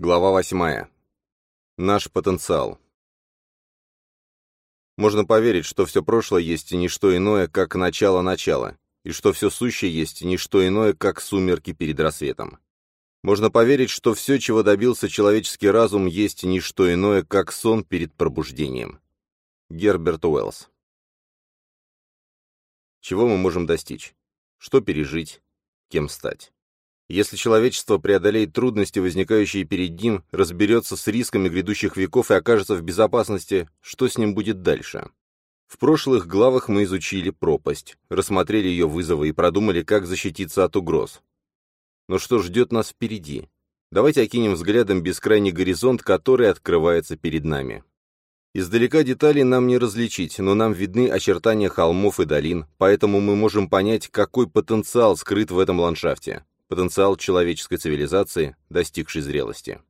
Глава восьмая. Наш потенциал. Можно поверить, что все прошлое есть не что иное, как начало-начало, и что все сущее есть не что иное, как сумерки перед рассветом. Можно поверить, что все, чего добился человеческий разум, есть не что иное, как сон перед пробуждением. Герберт Уэллс. Чего мы можем достичь? Что пережить? Кем стать? Если человечество преодолеет трудности, возникающие перед ним, разберется с рисками грядущих веков и окажется в безопасности, что с ним будет дальше? В прошлых главах мы изучили пропасть, рассмотрели ее вызовы и продумали, как защититься от угроз. Но что ждет нас впереди? Давайте окинем взглядом бескрайний горизонт, который открывается перед нами. Издалека деталей нам не различить, но нам видны очертания холмов и долин, поэтому мы можем понять, какой потенциал скрыт в этом ландшафте потенциал человеческой цивилизации, достигшей зрелости.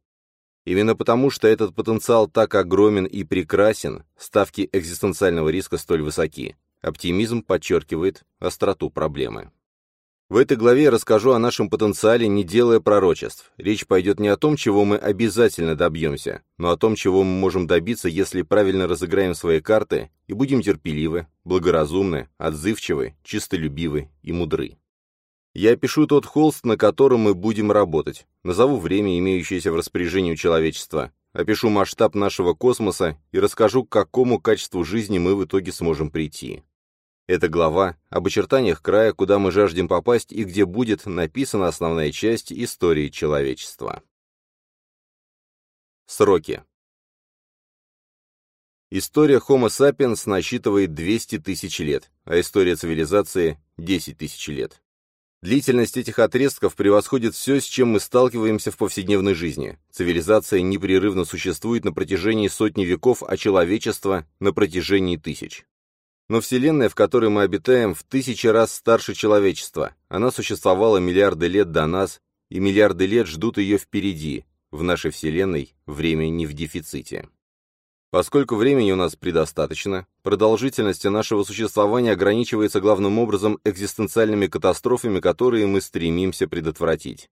Именно потому, что этот потенциал так огромен и прекрасен, ставки экзистенциального риска столь высоки. Оптимизм подчеркивает остроту проблемы. В этой главе я расскажу о нашем потенциале, не делая пророчеств. Речь пойдет не о том, чего мы обязательно добьемся, но о том, чего мы можем добиться, если правильно разыграем свои карты и будем терпеливы, благоразумны, отзывчивы, чистолюбивы и мудры. Я опишу тот холст, на котором мы будем работать, назову время, имеющееся в распоряжении у человечества, опишу масштаб нашего космоса и расскажу, к какому качеству жизни мы в итоге сможем прийти. Это глава об очертаниях края, куда мы жаждем попасть и где будет написана основная часть истории человечества. Сроки. История Homo sapiens насчитывает 200 тысяч лет, а история цивилизации – 10 тысяч лет. Длительность этих отрезков превосходит все, с чем мы сталкиваемся в повседневной жизни. Цивилизация непрерывно существует на протяжении сотни веков, а человечество — на протяжении тысяч. Но Вселенная, в которой мы обитаем, в тысячи раз старше человечества. Она существовала миллиарды лет до нас, и миллиарды лет ждут ее впереди. В нашей Вселенной время не в дефиците. Поскольку времени у нас предостаточно, продолжительность нашего существования ограничивается главным образом экзистенциальными катастрофами, которые мы стремимся предотвратить.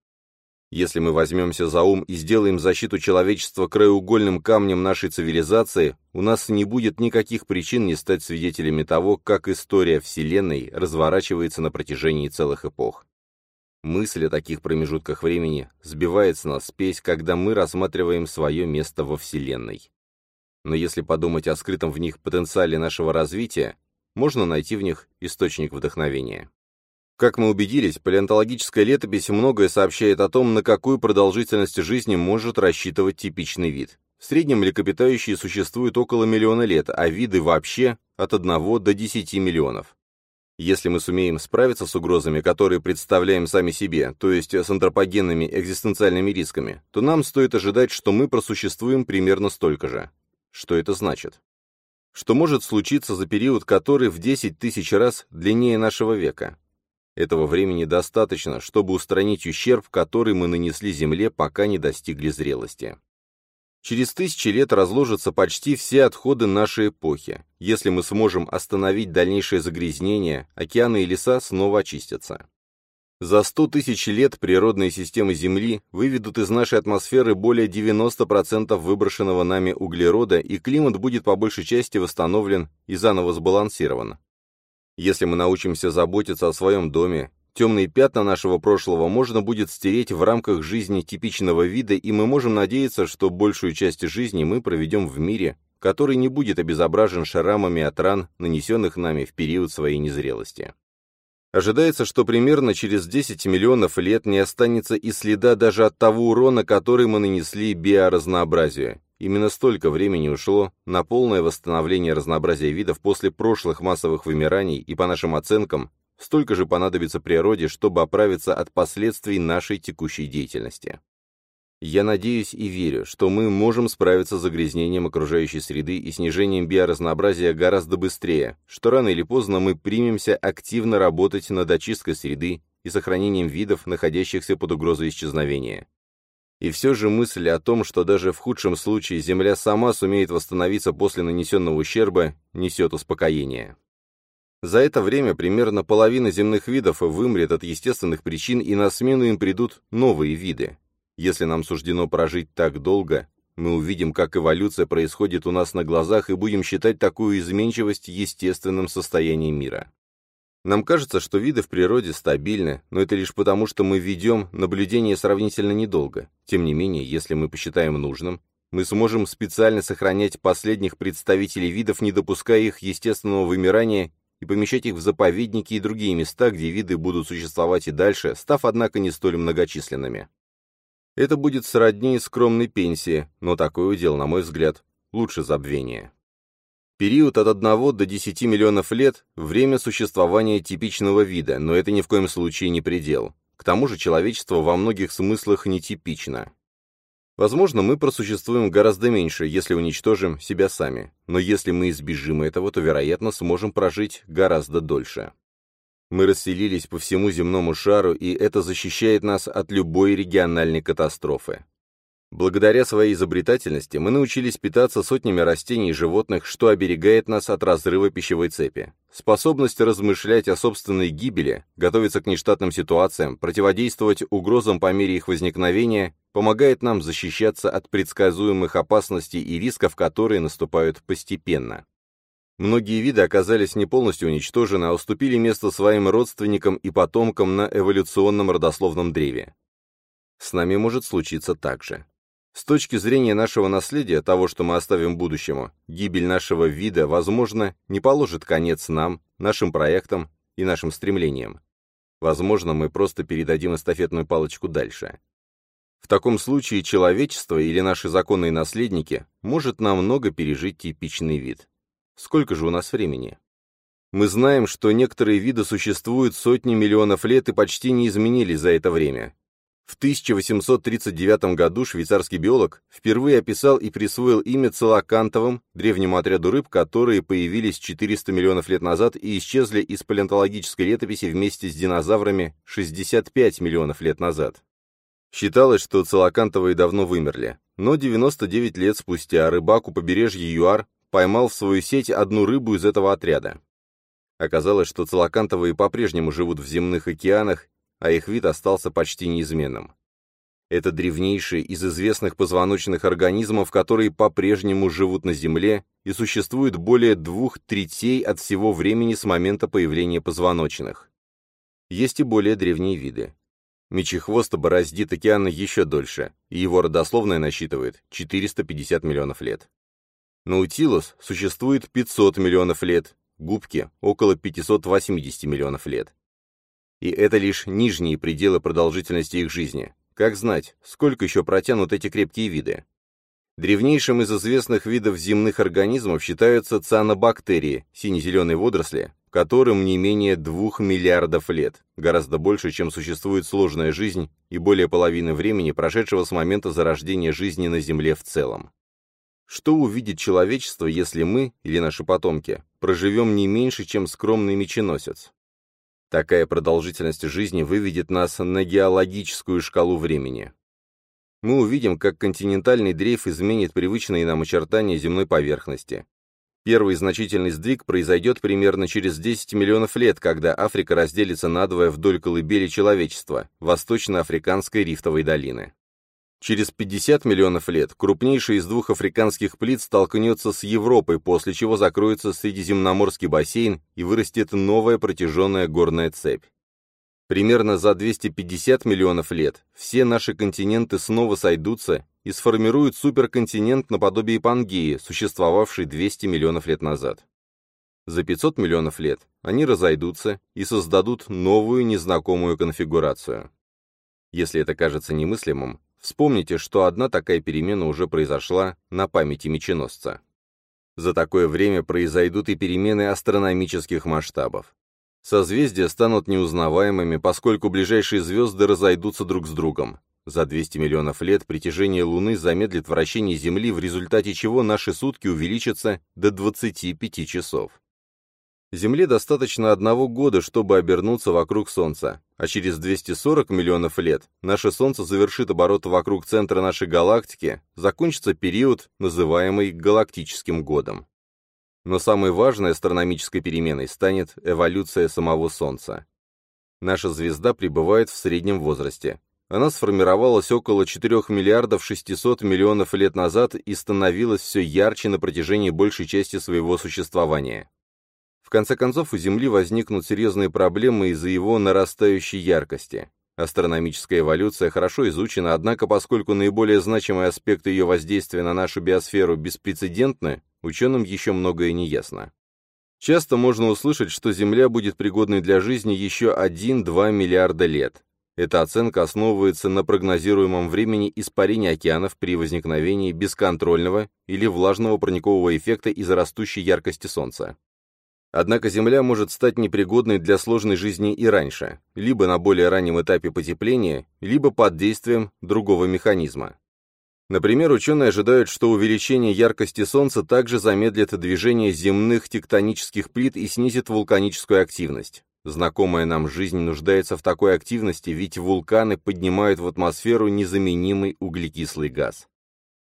Если мы возьмемся за ум и сделаем защиту человечества краеугольным камнем нашей цивилизации, у нас не будет никаких причин не стать свидетелями того, как история Вселенной разворачивается на протяжении целых эпох. Мысль о таких промежутках времени сбивает с нас спесь, когда мы рассматриваем свое место во Вселенной но если подумать о скрытом в них потенциале нашего развития, можно найти в них источник вдохновения. Как мы убедились, палеонтологическая летопись многое сообщает о том, на какую продолжительность жизни может рассчитывать типичный вид. В среднем млекопитающие существуют около миллиона лет, а виды вообще от 1 до 10 миллионов. Если мы сумеем справиться с угрозами, которые представляем сами себе, то есть с антропогенными экзистенциальными рисками, то нам стоит ожидать, что мы просуществуем примерно столько же. Что это значит? Что может случиться за период, который в 10 тысяч раз длиннее нашего века? Этого времени достаточно, чтобы устранить ущерб, который мы нанесли Земле, пока не достигли зрелости. Через тысячи лет разложатся почти все отходы нашей эпохи. Если мы сможем остановить дальнейшее загрязнение, океаны и леса снова очистятся. За 100 тысяч лет природные системы Земли выведут из нашей атмосферы более 90% выброшенного нами углерода, и климат будет по большей части восстановлен и заново сбалансирован. Если мы научимся заботиться о своем доме, темные пятна нашего прошлого можно будет стереть в рамках жизни типичного вида, и мы можем надеяться, что большую часть жизни мы проведем в мире, который не будет обезображен шрамами от ран, нанесенных нами в период своей незрелости. Ожидается, что примерно через 10 миллионов лет не останется и следа даже от того урона, который мы нанесли биоразнообразию. Именно столько времени ушло на полное восстановление разнообразия видов после прошлых массовых вымираний, и по нашим оценкам, столько же понадобится природе, чтобы оправиться от последствий нашей текущей деятельности. Я надеюсь и верю, что мы можем справиться с загрязнением окружающей среды и снижением биоразнообразия гораздо быстрее, что рано или поздно мы примемся активно работать над очисткой среды и сохранением видов, находящихся под угрозой исчезновения. И все же мысль о том, что даже в худшем случае Земля сама сумеет восстановиться после нанесенного ущерба, несет успокоение. За это время примерно половина земных видов вымрет от естественных причин, и на смену им придут новые виды. Если нам суждено прожить так долго, мы увидим, как эволюция происходит у нас на глазах и будем считать такую изменчивость естественным состоянием мира. Нам кажется, что виды в природе стабильны, но это лишь потому, что мы ведем наблюдение сравнительно недолго. Тем не менее, если мы посчитаем нужным, мы сможем специально сохранять последних представителей видов, не допуская их естественного вымирания и помещать их в заповедники и другие места, где виды будут существовать и дальше, став, однако, не столь многочисленными. Это будет сродни скромной пенсии, но такой удел, на мой взгляд, лучше забвения. Период от 1 до 10 миллионов лет – время существования типичного вида, но это ни в коем случае не предел. К тому же человечество во многих смыслах нетипично. Возможно, мы просуществуем гораздо меньше, если уничтожим себя сами, но если мы избежим этого, то, вероятно, сможем прожить гораздо дольше. Мы расселились по всему земному шару, и это защищает нас от любой региональной катастрофы. Благодаря своей изобретательности мы научились питаться сотнями растений и животных, что оберегает нас от разрыва пищевой цепи. Способность размышлять о собственной гибели, готовиться к нештатным ситуациям, противодействовать угрозам по мере их возникновения, помогает нам защищаться от предсказуемых опасностей и рисков, которые наступают постепенно. Многие виды оказались не полностью уничтожены, а уступили место своим родственникам и потомкам на эволюционном родословном древе. С нами может случиться так же. С точки зрения нашего наследия, того, что мы оставим будущему, гибель нашего вида, возможно, не положит конец нам, нашим проектам и нашим стремлениям. Возможно, мы просто передадим эстафетную палочку дальше. В таком случае человечество или наши законные наследники может намного пережить типичный вид. Сколько же у нас времени? Мы знаем, что некоторые виды существуют сотни миллионов лет и почти не изменились за это время. В 1839 году швейцарский биолог впервые описал и присвоил имя целокантовым, древнему отряду рыб, которые появились 400 миллионов лет назад и исчезли из палеонтологической летописи вместе с динозаврами 65 миллионов лет назад. Считалось, что целокантовые давно вымерли, но 99 лет спустя рыбак у побережья ЮАР поймал в свою сеть одну рыбу из этого отряда. Оказалось, что целокантовые по-прежнему живут в земных океанах, а их вид остался почти неизменным. Это древнейший из известных позвоночных организмов, которые по-прежнему живут на Земле и существуют более двух третей от всего времени с момента появления позвоночных. Есть и более древние виды. Мечехвост бороздит океаны еще дольше, и его родословная насчитывает 450 миллионов лет. Наутилус существует 500 миллионов лет, губки – около 580 миллионов лет. И это лишь нижние пределы продолжительности их жизни. Как знать, сколько еще протянут эти крепкие виды? Древнейшим из известных видов земных организмов считаются цианобактерии, сине-зеленые водоросли, которым не менее двух миллиардов лет, гораздо больше, чем существует сложная жизнь и более половины времени, прошедшего с момента зарождения жизни на Земле в целом. Что увидит человечество, если мы, или наши потомки, проживем не меньше, чем скромный меченосец? Такая продолжительность жизни выведет нас на геологическую шкалу времени. Мы увидим, как континентальный дрейф изменит привычные нам очертания земной поверхности. Первый значительный сдвиг произойдет примерно через 10 миллионов лет, когда Африка разделится надвое вдоль колыбели человечества, восточно-африканской рифтовой долины. Через 50 миллионов лет крупнейший из двух африканских плит столкнется с Европой, после чего закроется Средиземноморский бассейн и вырастет новая протяженная горная цепь. Примерно за 250 миллионов лет все наши континенты снова сойдутся и сформируют суперконтинент наподобие Пангеи, существовавший 200 миллионов лет назад. За 500 миллионов лет они разойдутся и создадут новую незнакомую конфигурацию. Если это кажется немыслимым, Вспомните, что одна такая перемена уже произошла на памяти меченосца. За такое время произойдут и перемены астрономических масштабов. Созвездия станут неузнаваемыми, поскольку ближайшие звезды разойдутся друг с другом. За 200 миллионов лет притяжение Луны замедлит вращение Земли, в результате чего наши сутки увеличатся до 25 часов. Земле достаточно одного года, чтобы обернуться вокруг Солнца, а через 240 миллионов лет наше Солнце завершит оборот вокруг центра нашей галактики, закончится период, называемый галактическим годом. Но самой важной астрономической переменой станет эволюция самого Солнца. Наша звезда пребывает в среднем возрасте. Она сформировалась около 4 миллиардов 600 миллионов лет назад и становилась все ярче на протяжении большей части своего существования. В конце концов, у Земли возникнут серьезные проблемы из-за его нарастающей яркости. Астрономическая эволюция хорошо изучена, однако поскольку наиболее значимые аспекты ее воздействия на нашу биосферу беспрецедентны, ученым еще многое не ясно. Часто можно услышать, что Земля будет пригодной для жизни еще 1-2 миллиарда лет. Эта оценка основывается на прогнозируемом времени испарения океанов при возникновении бесконтрольного или влажного парникового эффекта из-за растущей яркости Солнца. Однако Земля может стать непригодной для сложной жизни и раньше, либо на более раннем этапе потепления, либо под действием другого механизма. Например, ученые ожидают, что увеличение яркости Солнца также замедлит движение земных тектонических плит и снизит вулканическую активность. Знакомая нам жизнь нуждается в такой активности, ведь вулканы поднимают в атмосферу незаменимый углекислый газ.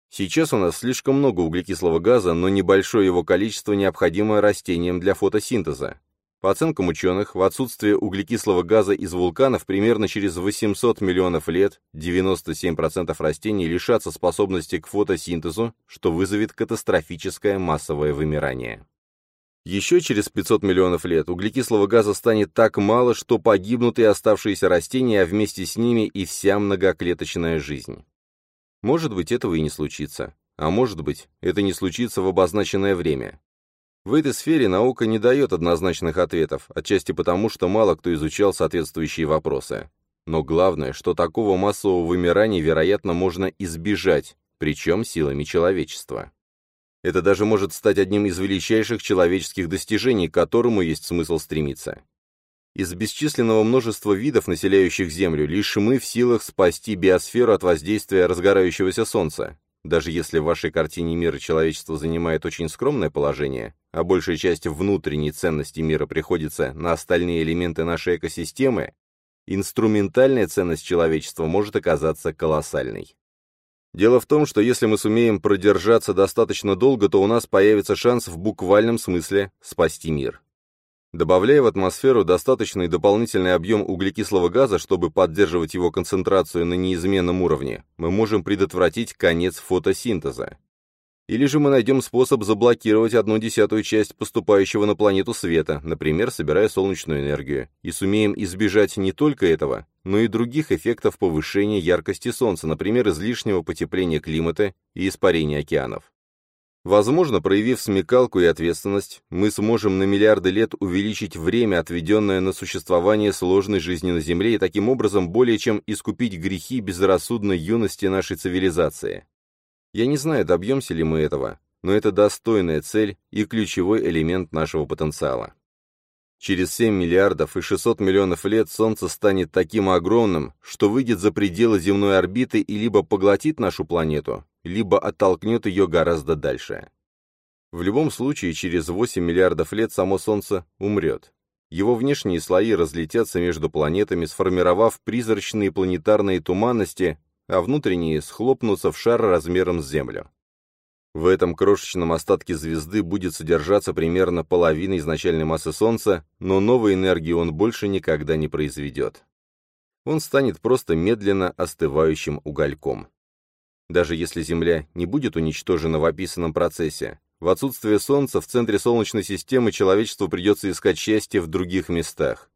Сейчас у нас слишком много углекислого газа, но небольшое его количество необходимо растениям для фотосинтеза. По оценкам ученых, в отсутствие углекислого газа из вулканов примерно через 800 миллионов лет 97% растений лишатся способности к фотосинтезу, что вызовет катастрофическое массовое вымирание. Еще через 500 миллионов лет углекислого газа станет так мало, что погибнут и оставшиеся растения, а вместе с ними и вся многоклеточная жизнь. Может быть, этого и не случится. А может быть, это не случится в обозначенное время. В этой сфере наука не дает однозначных ответов, отчасти потому, что мало кто изучал соответствующие вопросы. Но главное, что такого массового вымирания, вероятно, можно избежать, причем силами человечества. Это даже может стать одним из величайших человеческих достижений, к которому есть смысл стремиться. Из бесчисленного множества видов, населяющих Землю, лишь мы в силах спасти биосферу от воздействия разгорающегося Солнца. Даже если в вашей картине мира человечество занимает очень скромное положение, а большая часть внутренней ценности мира приходится на остальные элементы нашей экосистемы, инструментальная ценность человечества может оказаться колоссальной. Дело в том, что если мы сумеем продержаться достаточно долго, то у нас появится шанс в буквальном смысле спасти мир. Добавляя в атмосферу достаточный дополнительный объем углекислого газа, чтобы поддерживать его концентрацию на неизменном уровне, мы можем предотвратить конец фотосинтеза. Или же мы найдем способ заблокировать одну десятую часть поступающего на планету света, например, собирая солнечную энергию, и сумеем избежать не только этого, но и других эффектов повышения яркости Солнца, например, излишнего потепления климата и испарения океанов. Возможно, проявив смекалку и ответственность, мы сможем на миллиарды лет увеличить время, отведенное на существование сложной жизни на Земле, и таким образом более чем искупить грехи безрассудной юности нашей цивилизации. Я не знаю, добьемся ли мы этого, но это достойная цель и ключевой элемент нашего потенциала. Через 7 миллиардов и 600 миллионов лет Солнце станет таким огромным, что выйдет за пределы земной орбиты и либо поглотит нашу планету, либо оттолкнет ее гораздо дальше. В любом случае, через 8 миллиардов лет само Солнце умрет. Его внешние слои разлетятся между планетами, сформировав призрачные планетарные туманности, а внутренние схлопнутся в шар размером с Землю. В этом крошечном остатке звезды будет содержаться примерно половина изначальной массы Солнца, но новой энергии он больше никогда не произведет. Он станет просто медленно остывающим угольком. Даже если Земля не будет уничтожена в описанном процессе, в отсутствие Солнца в центре Солнечной системы человечеству придется искать счастье в других местах.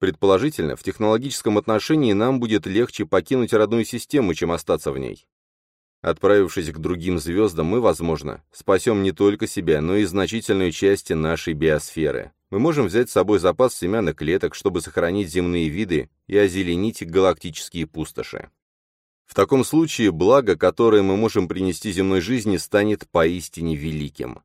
Предположительно, в технологическом отношении нам будет легче покинуть родную систему, чем остаться в ней. Отправившись к другим звездам, мы, возможно, спасем не только себя, но и значительную часть нашей биосферы. Мы можем взять с собой запас семян и клеток, чтобы сохранить земные виды и озеленить галактические пустоши. В таком случае благо, которое мы можем принести земной жизни, станет поистине великим.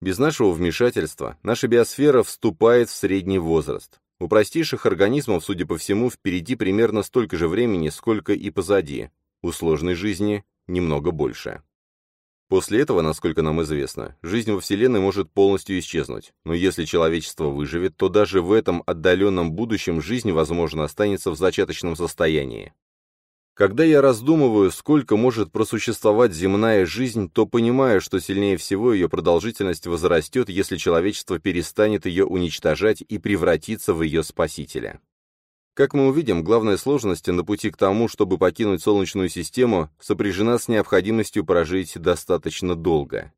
Без нашего вмешательства наша биосфера вступает в средний возраст. У простейших организмов, судя по всему, впереди примерно столько же времени, сколько и позади. У сложной жизни немного больше. После этого, насколько нам известно, жизнь во Вселенной может полностью исчезнуть, но если человечество выживет, то даже в этом отдаленном будущем жизнь, возможно, останется в зачаточном состоянии. Когда я раздумываю, сколько может просуществовать земная жизнь, то понимаю, что сильнее всего ее продолжительность возрастет, если человечество перестанет ее уничтожать и превратится в ее спасителя. Как мы увидим, главная сложность на пути к тому, чтобы покинуть Солнечную систему, сопряжена с необходимостью прожить достаточно долго.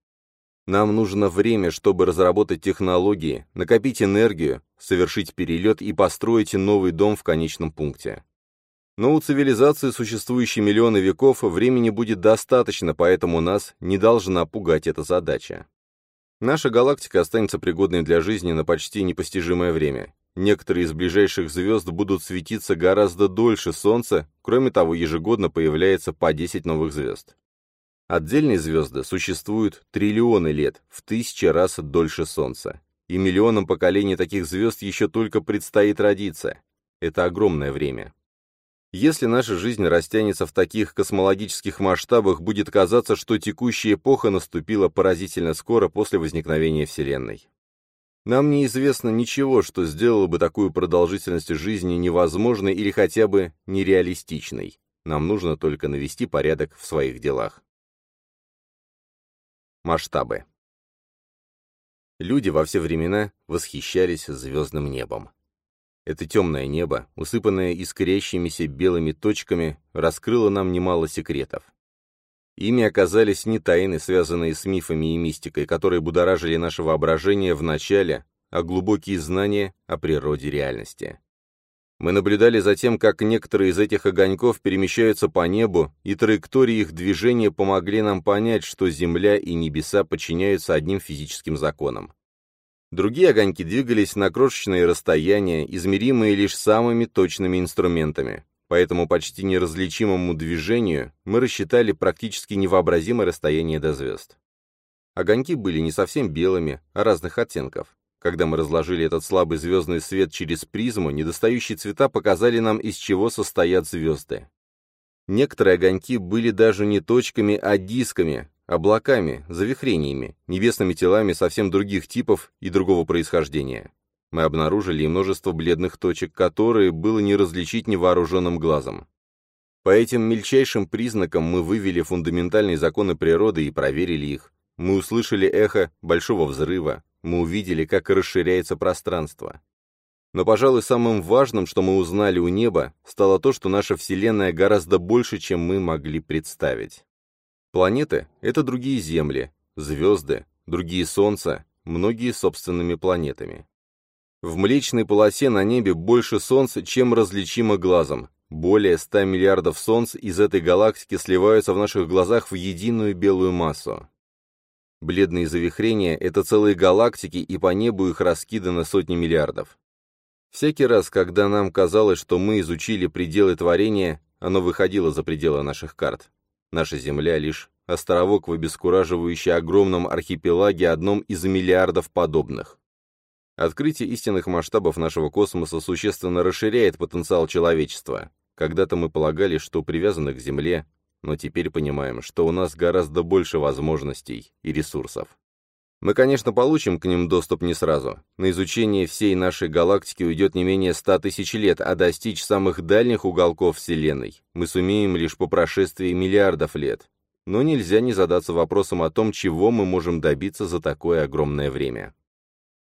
Нам нужно время, чтобы разработать технологии, накопить энергию, совершить перелет и построить новый дом в конечном пункте. Но у цивилизации, существующей миллионы веков, времени будет достаточно, поэтому нас не должна пугать эта задача. Наша галактика останется пригодной для жизни на почти непостижимое время. Некоторые из ближайших звезд будут светиться гораздо дольше Солнца, кроме того, ежегодно появляется по 10 новых звезд. Отдельные звезды существуют триллионы лет, в тысячи раз дольше Солнца. И миллионам поколений таких звезд еще только предстоит родиться. Это огромное время. Если наша жизнь растянется в таких космологических масштабах, будет казаться, что текущая эпоха наступила поразительно скоро после возникновения Вселенной. Нам неизвестно ничего, что сделало бы такую продолжительность жизни невозможной или хотя бы нереалистичной. Нам нужно только навести порядок в своих делах. Масштабы. Люди во все времена восхищались звездным небом. Это темное небо, усыпанное искрящимися белыми точками, раскрыло нам немало секретов. Ими оказались не тайны, связанные с мифами и мистикой, которые будоражили наше воображение в начале, а глубокие знания о природе реальности. Мы наблюдали за тем, как некоторые из этих огоньков перемещаются по небу, и траектории их движения помогли нам понять, что Земля и небеса подчиняются одним физическим законам. Другие огоньки двигались на крошечные расстояния, измеримые лишь самыми точными инструментами. Поэтому почти неразличимому движению мы рассчитали практически невообразимое расстояние до звезд. Огоньки были не совсем белыми, а разных оттенков. Когда мы разложили этот слабый звездный свет через призму, недостающие цвета показали нам, из чего состоят звезды. Некоторые огоньки были даже не точками, а дисками, облаками, завихрениями, небесными телами совсем других типов и другого происхождения. Мы обнаружили и множество бледных точек, которые было не различить невооруженным глазом. По этим мельчайшим признакам мы вывели фундаментальные законы природы и проверили их. Мы услышали эхо большого взрыва, мы увидели, как расширяется пространство. Но, пожалуй, самым важным, что мы узнали у неба, стало то, что наша Вселенная гораздо больше, чем мы могли представить. Планеты — это другие Земли, звезды, другие Солнца, многие собственными планетами. В Млечной полосе на небе больше Солнц, чем различимо глазом. Более 100 миллиардов Солнц из этой галактики сливаются в наших глазах в единую белую массу. Бледные завихрения — это целые галактики, и по небу их раскидано сотни миллиардов. Всякий раз, когда нам казалось, что мы изучили пределы творения, оно выходило за пределы наших карт. Наша Земля — лишь островок в обескураживающей огромном архипелаге одном из миллиардов подобных. Открытие истинных масштабов нашего космоса существенно расширяет потенциал человечества. Когда-то мы полагали, что привязаны к Земле, но теперь понимаем, что у нас гораздо больше возможностей и ресурсов. Мы, конечно, получим к ним доступ не сразу. На изучение всей нашей галактики уйдет не менее ста тысяч лет, а достичь самых дальних уголков Вселенной мы сумеем лишь по прошествии миллиардов лет. Но нельзя не задаться вопросом о том, чего мы можем добиться за такое огромное время.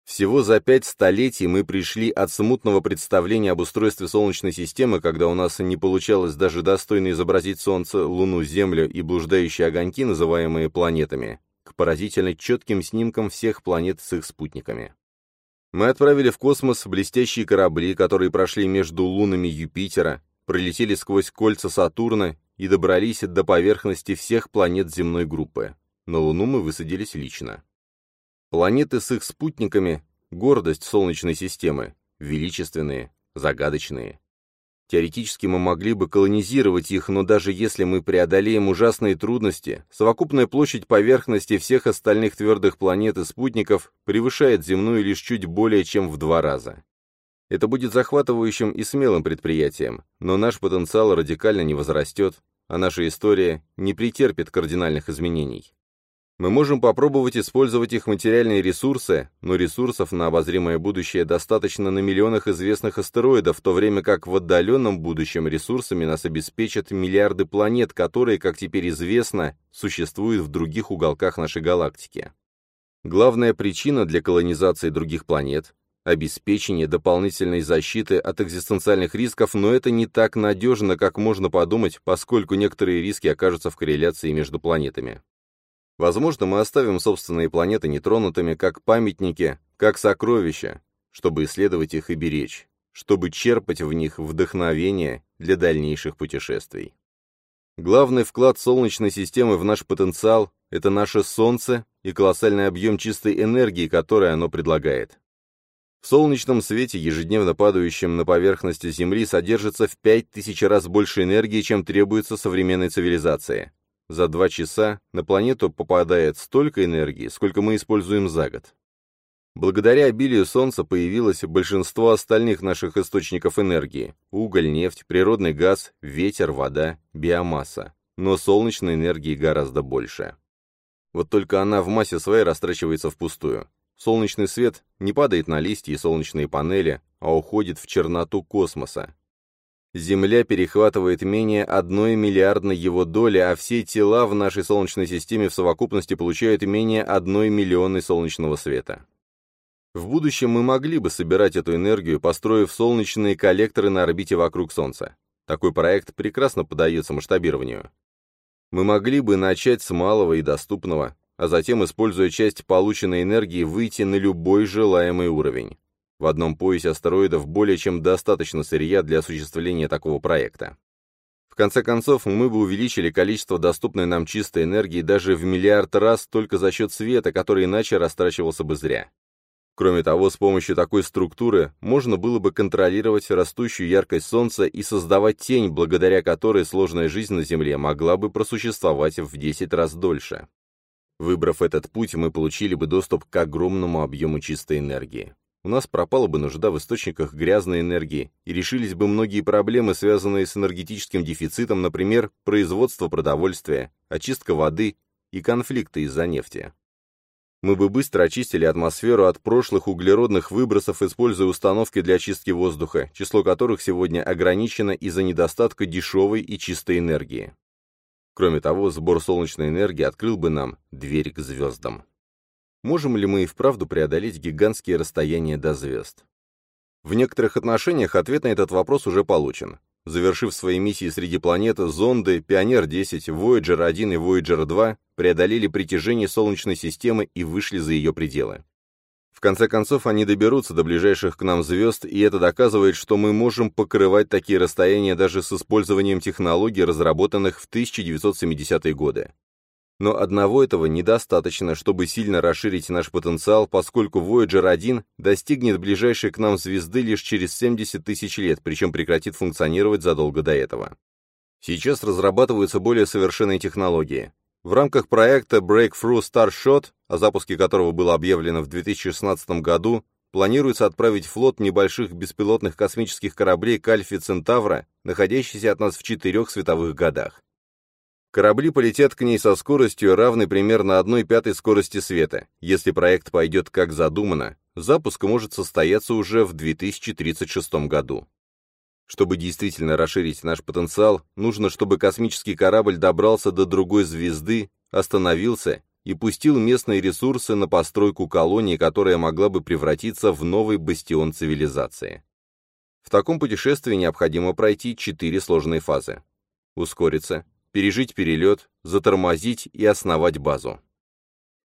Всего за пять столетий мы пришли от смутного представления об устройстве Солнечной системы, когда у нас не получалось даже достойно изобразить Солнце, Луну, Землю и блуждающие огоньки, называемые планетами, к поразительно четким снимкам всех планет с их спутниками. Мы отправили в космос блестящие корабли, которые прошли между лунами Юпитера, пролетели сквозь кольца Сатурна и добрались до поверхности всех планет земной группы. На Луну мы высадились лично. Планеты с их спутниками — гордость Солнечной системы, величественные, загадочные. Теоретически мы могли бы колонизировать их, но даже если мы преодолеем ужасные трудности, совокупная площадь поверхности всех остальных твердых планет и спутников превышает земную лишь чуть более чем в два раза. Это будет захватывающим и смелым предприятием, но наш потенциал радикально не возрастет, а наша история не претерпит кардинальных изменений. Мы можем попробовать использовать их материальные ресурсы, но ресурсов на обозримое будущее достаточно на миллионах известных астероидов, в то время как в отдаленном будущем ресурсами нас обеспечат миллиарды планет, которые, как теперь известно, существуют в других уголках нашей галактики. Главная причина для колонизации других планет обеспечение дополнительной защиты от экзистенциальных рисков, но это не так надежно, как можно подумать, поскольку некоторые риски окажутся в корреляции между планетами. Возможно, мы оставим собственные планеты нетронутыми, как памятники, как сокровища, чтобы исследовать их и беречь, чтобы черпать в них вдохновение для дальнейших путешествий. Главный вклад Солнечной системы в наш потенциал – это наше Солнце и колоссальный объем чистой энергии, который оно предлагает. В солнечном свете, ежедневно падающем на поверхность Земли, содержится в 5000 раз больше энергии, чем требуется современной цивилизации. За два часа на планету попадает столько энергии, сколько мы используем за год. Благодаря обилию Солнца появилось большинство остальных наших источников энергии – уголь, нефть, природный газ, ветер, вода, биомасса. Но солнечной энергии гораздо больше. Вот только она в массе своей растрачивается впустую. Солнечный свет не падает на листья и солнечные панели, а уходит в черноту космоса. Земля перехватывает менее одной миллиардной его доли, а все тела в нашей Солнечной системе в совокупности получают менее одной миллионной солнечного света. В будущем мы могли бы собирать эту энергию, построив солнечные коллекторы на орбите вокруг Солнца. Такой проект прекрасно поддается масштабированию. Мы могли бы начать с малого и доступного, а затем, используя часть полученной энергии, выйти на любой желаемый уровень. В одном поясе астероидов более чем достаточно сырья для осуществления такого проекта. В конце концов, мы бы увеличили количество доступной нам чистой энергии даже в миллиард раз только за счет света, который иначе растрачивался бы зря. Кроме того, с помощью такой структуры можно было бы контролировать растущую яркость Солнца и создавать тень, благодаря которой сложная жизнь на Земле могла бы просуществовать в 10 раз дольше. Выбрав этот путь, мы получили бы доступ к огромному объему чистой энергии. У нас пропала бы нужда в источниках грязной энергии, и решились бы многие проблемы, связанные с энергетическим дефицитом, например, производство продовольствия, очистка воды и конфликты из-за нефти. Мы бы быстро очистили атмосферу от прошлых углеродных выбросов, используя установки для очистки воздуха, число которых сегодня ограничено из-за недостатка дешевой и чистой энергии. Кроме того, сбор солнечной энергии открыл бы нам дверь к звездам. Можем ли мы и вправду преодолеть гигантские расстояния до звезд? В некоторых отношениях ответ на этот вопрос уже получен. Завершив свои миссии среди планет, зонды Пионер-10, Voyager-1 и Voyager-2 преодолели притяжение Солнечной системы и вышли за ее пределы конце концов, они доберутся до ближайших к нам звезд, и это доказывает, что мы можем покрывать такие расстояния даже с использованием технологий, разработанных в 1970-е годы. Но одного этого недостаточно, чтобы сильно расширить наш потенциал, поскольку Voyager 1 достигнет ближайшей к нам звезды лишь через 70 тысяч лет, причем прекратит функционировать задолго до этого. Сейчас разрабатываются более совершенные технологии. В рамках проекта Breakthrough Starshot, о запуске которого было объявлено в 2016 году, планируется отправить флот небольших беспилотных космических кораблей к Альфе Центавра, находящийся от нас в четырех световых годах. Корабли полетят к ней со скоростью, равной примерно 1 пятой скорости света. Если проект пойдет как задумано, запуск может состояться уже в 2036 году. Чтобы действительно расширить наш потенциал, нужно, чтобы космический корабль добрался до другой звезды, остановился и пустил местные ресурсы на постройку колонии, которая могла бы превратиться в новый бастион цивилизации. В таком путешествии необходимо пройти четыре сложные фазы. Ускориться, пережить перелет, затормозить и основать базу.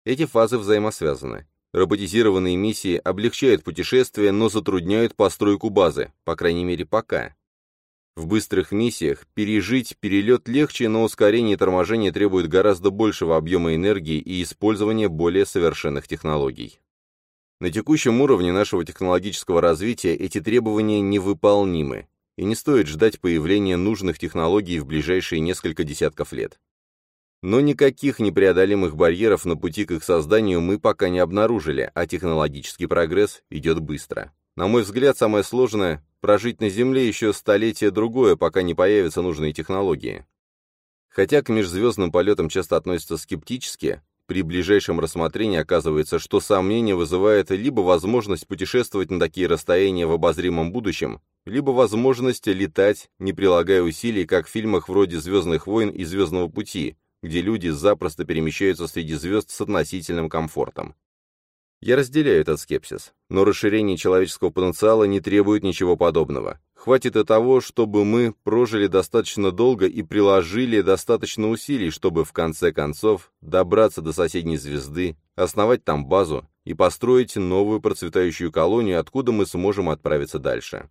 Эти фазы взаимосвязаны. Роботизированные миссии облегчают путешествие, но затрудняют постройку базы, по крайней мере пока. В быстрых миссиях пережить перелет легче, но ускорение и торможение требует гораздо большего объема энергии и использования более совершенных технологий. На текущем уровне нашего технологического развития эти требования невыполнимы, и не стоит ждать появления нужных технологий в ближайшие несколько десятков лет. Но никаких непреодолимых барьеров на пути к их созданию мы пока не обнаружили, а технологический прогресс идет быстро. На мой взгляд, самое сложное – прожить на Земле еще столетие другое, пока не появятся нужные технологии. Хотя к межзвездным полетам часто относятся скептически, при ближайшем рассмотрении оказывается, что сомнение вызывает либо возможность путешествовать на такие расстояния в обозримом будущем, либо возможность летать, не прилагая усилий, как в фильмах вроде «Звездных войн» и «Звездного пути», где люди запросто перемещаются среди звезд с относительным комфортом. Я разделяю этот скепсис, но расширение человеческого потенциала не требует ничего подобного. Хватит и того, чтобы мы прожили достаточно долго и приложили достаточно усилий, чтобы в конце концов добраться до соседней звезды, основать там базу и построить новую процветающую колонию, откуда мы сможем отправиться дальше.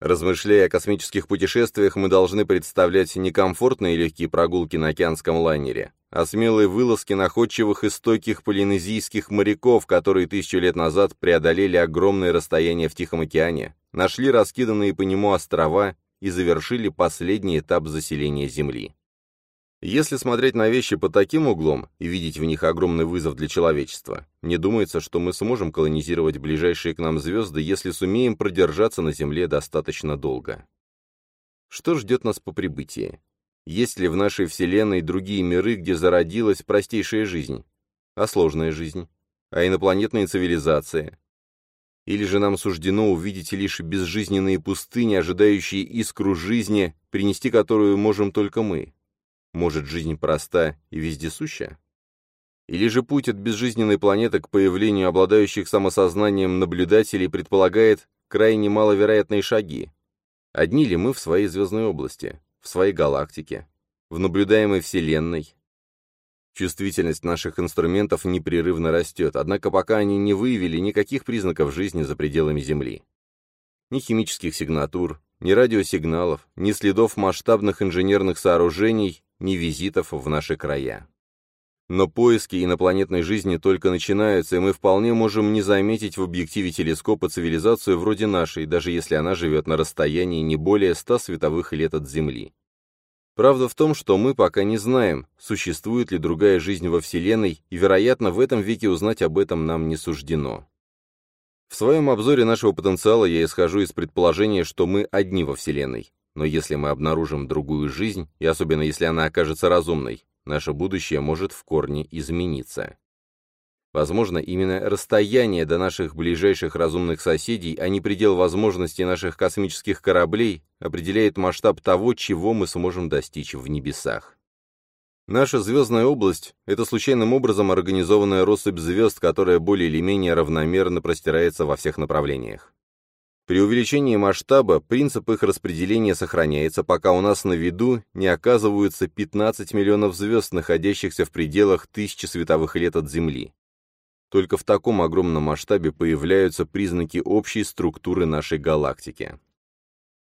Размышляя о космических путешествиях, мы должны представлять не комфортные легкие прогулки на океанском лайнере, а смелые вылазки находчивых и стойких полинезийских моряков, которые тысячу лет назад преодолели огромные расстояния в Тихом океане, нашли раскиданные по нему острова и завершили последний этап заселения Земли. Если смотреть на вещи под таким углом и видеть в них огромный вызов для человечества, не думается, что мы сможем колонизировать ближайшие к нам звезды, если сумеем продержаться на Земле достаточно долго. Что ждет нас по прибытии? Есть ли в нашей Вселенной другие миры, где зародилась простейшая жизнь? А сложная жизнь? А инопланетная цивилизация? Или же нам суждено увидеть лишь безжизненные пустыни, ожидающие искру жизни, принести которую можем только мы? Может, жизнь проста и вездесуща? Или же путь от безжизненной планеты к появлению обладающих самосознанием наблюдателей предполагает крайне маловероятные шаги? Одни ли мы в своей звездной области, в своей галактике, в наблюдаемой Вселенной? Чувствительность наших инструментов непрерывно растет, однако пока они не выявили никаких признаков жизни за пределами Земли. Ни химических сигнатур, ни радиосигналов, ни следов масштабных инженерных сооружений, ни визитов в наши края. Но поиски инопланетной жизни только начинаются, и мы вполне можем не заметить в объективе телескопа цивилизацию вроде нашей, даже если она живет на расстоянии не более 100 световых лет от Земли. Правда в том, что мы пока не знаем, существует ли другая жизнь во Вселенной, и, вероятно, в этом веке узнать об этом нам не суждено. В своем обзоре нашего потенциала я исхожу из предположения, что мы одни во Вселенной. Но если мы обнаружим другую жизнь, и особенно если она окажется разумной, наше будущее может в корне измениться. Возможно, именно расстояние до наших ближайших разумных соседей, а не предел возможностей наших космических кораблей, определяет масштаб того, чего мы сможем достичь в небесах. Наша звездная область — это случайным образом организованная россыпь звезд, которая более или менее равномерно простирается во всех направлениях. При увеличении масштаба принцип их распределения сохраняется, пока у нас на виду не оказываются 15 миллионов звезд, находящихся в пределах тысячи световых лет от Земли. Только в таком огромном масштабе появляются признаки общей структуры нашей галактики.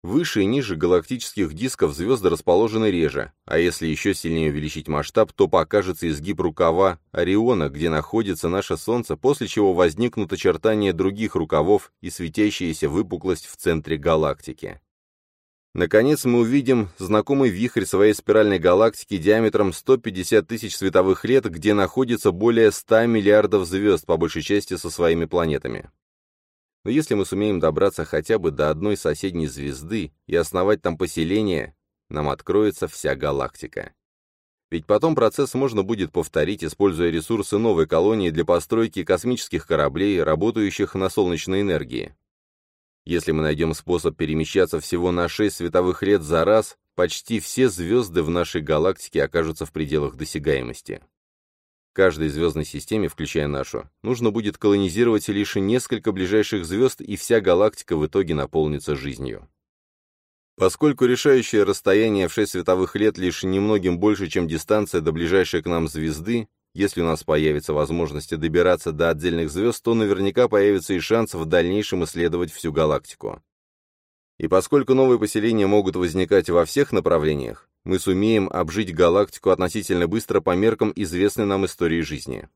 Выше и ниже галактических дисков звезды расположены реже, а если еще сильнее увеличить масштаб, то покажется изгиб рукава Ориона, где находится наше Солнце, после чего возникнут очертания других рукавов и светящаяся выпуклость в центре галактики. Наконец мы увидим знакомый вихрь своей спиральной галактики диаметром 150 тысяч световых лет, где находится более 100 миллиардов звезд, по большей части со своими планетами. Но если мы сумеем добраться хотя бы до одной соседней звезды и основать там поселение, нам откроется вся галактика. Ведь потом процесс можно будет повторить, используя ресурсы новой колонии для постройки космических кораблей, работающих на солнечной энергии. Если мы найдем способ перемещаться всего на 6 световых лет за раз, почти все звезды в нашей галактике окажутся в пределах досягаемости. Каждой звездной системе, включая нашу, нужно будет колонизировать лишь несколько ближайших звезд, и вся галактика в итоге наполнится жизнью. Поскольку решающее расстояние в 6 световых лет лишь немногим больше, чем дистанция до ближайшей к нам звезды, если у нас появится возможность добираться до отдельных звезд, то наверняка появится и шанс в дальнейшем исследовать всю галактику. И поскольку новые поселения могут возникать во всех направлениях, мы сумеем обжить галактику относительно быстро по меркам известной нам истории жизни.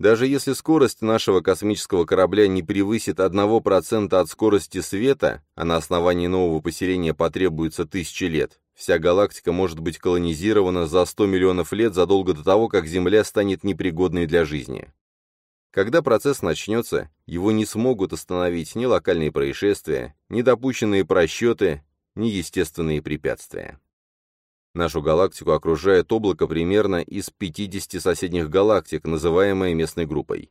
Даже если скорость нашего космического корабля не превысит 1% от скорости света, а на основании нового поселения потребуется тысячи лет, вся галактика может быть колонизирована за 100 миллионов лет задолго до того, как Земля станет непригодной для жизни. Когда процесс начнется, его не смогут остановить ни локальные происшествия, ни допущенные просчеты, ни естественные препятствия. Нашу галактику окружает облако примерно из 50 соседних галактик, называемое местной группой.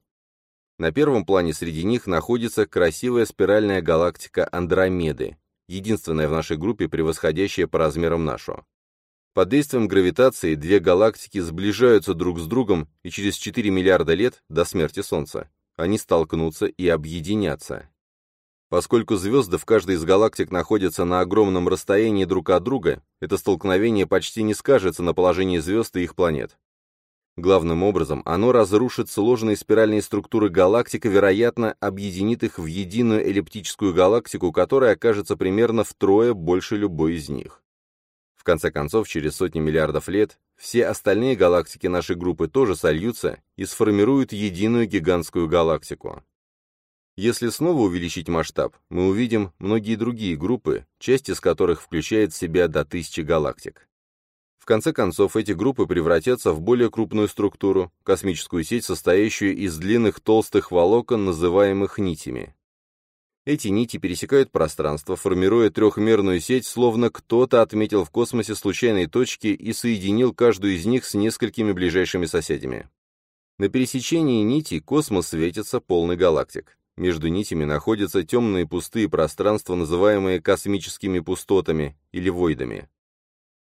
На первом плане среди них находится красивая спиральная галактика Андромеды, единственная в нашей группе, превосходящая по размерам нашу. Под действием гравитации две галактики сближаются друг с другом, и через 4 миллиарда лет, до смерти Солнца, они столкнутся и объединятся. Поскольку звезды в каждой из галактик находятся на огромном расстоянии друг от друга, это столкновение почти не скажется на положении звезд и их планет. Главным образом, оно разрушит сложные спиральные структуры галактик и, вероятно, объединит их в единую эллиптическую галактику, которая окажется примерно втрое больше любой из них. В конце концов, через сотни миллиардов лет, все остальные галактики нашей группы тоже сольются и сформируют единую гигантскую галактику. Если снова увеличить масштаб, мы увидим многие другие группы, часть из которых включает в себя до тысячи галактик. В конце концов, эти группы превратятся в более крупную структуру, космическую сеть, состоящую из длинных толстых волокон, называемых нитями. Эти нити пересекают пространство, формируя трехмерную сеть, словно кто-то отметил в космосе случайные точки и соединил каждую из них с несколькими ближайшими соседями. На пересечении нитей космос светится полный галактик. Между нитями находятся темные пустые пространства, называемые космическими пустотами или войдами.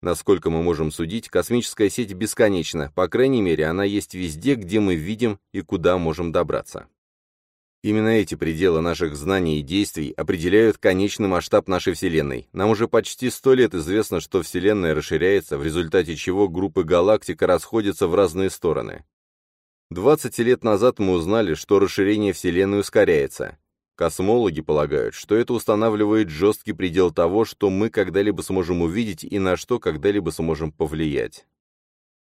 Насколько мы можем судить, космическая сеть бесконечна, по крайней мере, она есть везде, где мы видим и куда можем добраться. Именно эти пределы наших знаний и действий определяют конечный масштаб нашей Вселенной. Нам уже почти сто лет известно, что Вселенная расширяется, в результате чего группы галактик расходятся в разные стороны. 20 лет назад мы узнали, что расширение Вселенной ускоряется. Космологи полагают, что это устанавливает жесткий предел того, что мы когда-либо сможем увидеть и на что когда-либо сможем повлиять.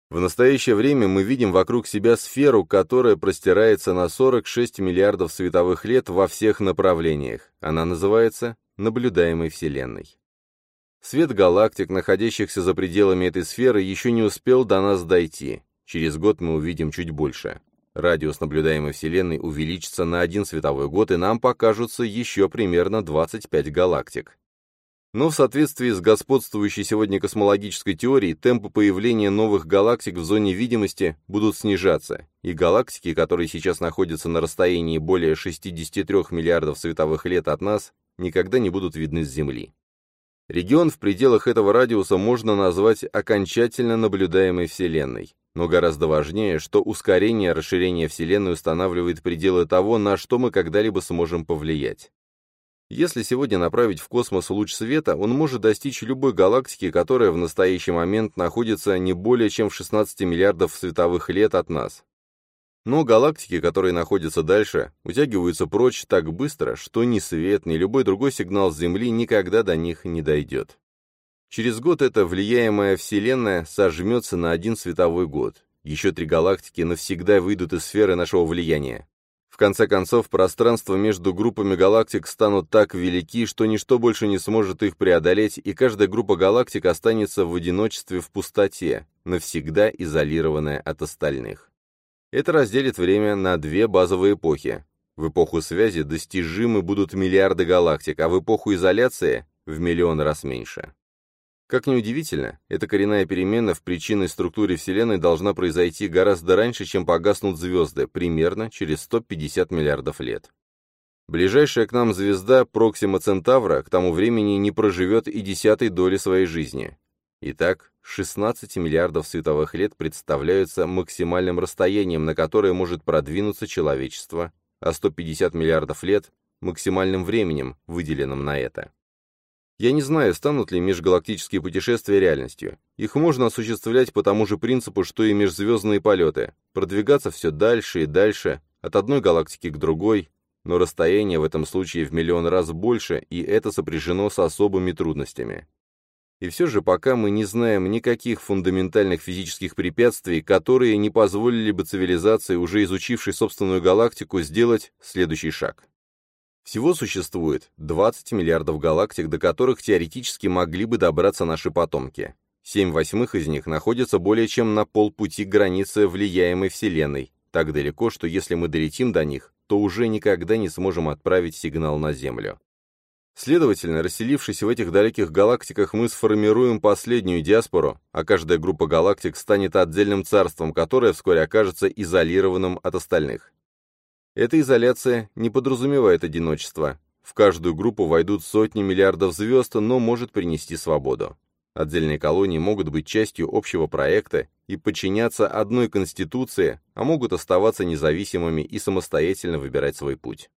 В настоящее время мы видим вокруг себя сферу, которая простирается на 46 миллиардов световых лет во всех направлениях. Она называется наблюдаемой Вселенной. Свет галактик, находящихся за пределами этой сферы, еще не успел до нас дойти. Через год мы увидим чуть больше. Радиус наблюдаемой Вселенной увеличится на один световой год, и нам покажутся еще примерно 25 галактик. Но в соответствии с господствующей сегодня космологической теорией, темпы появления новых галактик в зоне видимости будут снижаться, и галактики, которые сейчас находятся на расстоянии более 63 миллиардов световых лет от нас, никогда не будут видны с Земли. Регион в пределах этого радиуса можно назвать окончательно наблюдаемой Вселенной. Но гораздо важнее, что ускорение расширения Вселенной устанавливает пределы того, на что мы когда-либо сможем повлиять. Если сегодня направить в космос луч света, он может достичь любой галактики, которая в настоящий момент находится не более чем в 16 миллиардов световых лет от нас. Но галактики, которые находятся дальше, утягиваются прочь так быстро, что ни свет, ни любой другой сигнал с Земли никогда до них не дойдет. Через год эта влияемая Вселенная сожмется на один световой год. Еще три галактики навсегда выйдут из сферы нашего влияния. В конце концов, пространство между группами галактик станут так велики, что ничто больше не сможет их преодолеть, и каждая группа галактик останется в одиночестве в пустоте, навсегда изолированная от остальных. Это разделит время на две базовые эпохи. В эпоху связи достижимы будут миллиарды галактик, а в эпоху изоляции — в миллион раз меньше. Как ни удивительно, эта коренная перемена в причинной структуре Вселенной должна произойти гораздо раньше, чем погаснут звезды, примерно через 150 миллиардов лет. Ближайшая к нам звезда Проксима Центавра к тому времени не проживет и десятой доли своей жизни. Итак, 16 миллиардов световых лет представляются максимальным расстоянием, на которое может продвинуться человечество, а 150 миллиардов лет – максимальным временем, выделенным на это. Я не знаю, станут ли межгалактические путешествия реальностью. Их можно осуществлять по тому же принципу, что и межзвездные полеты. Продвигаться все дальше и дальше, от одной галактики к другой, но расстояние в этом случае в миллион раз больше, и это сопряжено с особыми трудностями. И все же пока мы не знаем никаких фундаментальных физических препятствий, которые не позволили бы цивилизации, уже изучившей собственную галактику, сделать следующий шаг. Всего существует 20 миллиардов галактик, до которых теоретически могли бы добраться наши потомки. Семь восьмых из них находятся более чем на полпути к границе влияемой Вселенной, так далеко, что если мы долетим до них, то уже никогда не сможем отправить сигнал на Землю. Следовательно, расселившись в этих далеких галактиках, мы сформируем последнюю диаспору, а каждая группа галактик станет отдельным царством, которое вскоре окажется изолированным от остальных. Эта изоляция не подразумевает одиночество. В каждую группу войдут сотни миллиардов звезд, но может принести свободу. Отдельные колонии могут быть частью общего проекта и подчиняться одной конституции, а могут оставаться независимыми и самостоятельно выбирать свой путь.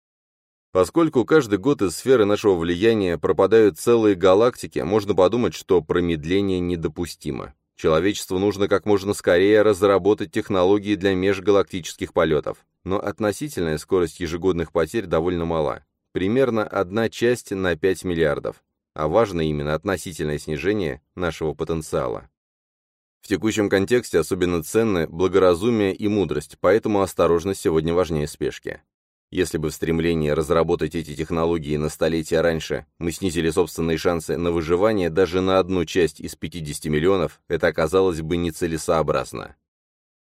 Поскольку каждый год из сферы нашего влияния пропадают целые галактики, можно подумать, что промедление недопустимо. Человечеству нужно как можно скорее разработать технологии для межгалактических полетов, но относительная скорость ежегодных потерь довольно мала, примерно одна часть на 5 миллиардов, а важно именно относительное снижение нашего потенциала. В текущем контексте особенно ценны благоразумие и мудрость, поэтому осторожность сегодня важнее спешки. Если бы в стремлении разработать эти технологии на столетия раньше мы снизили собственные шансы на выживание даже на одну часть из 50 миллионов, это оказалось бы нецелесообразно.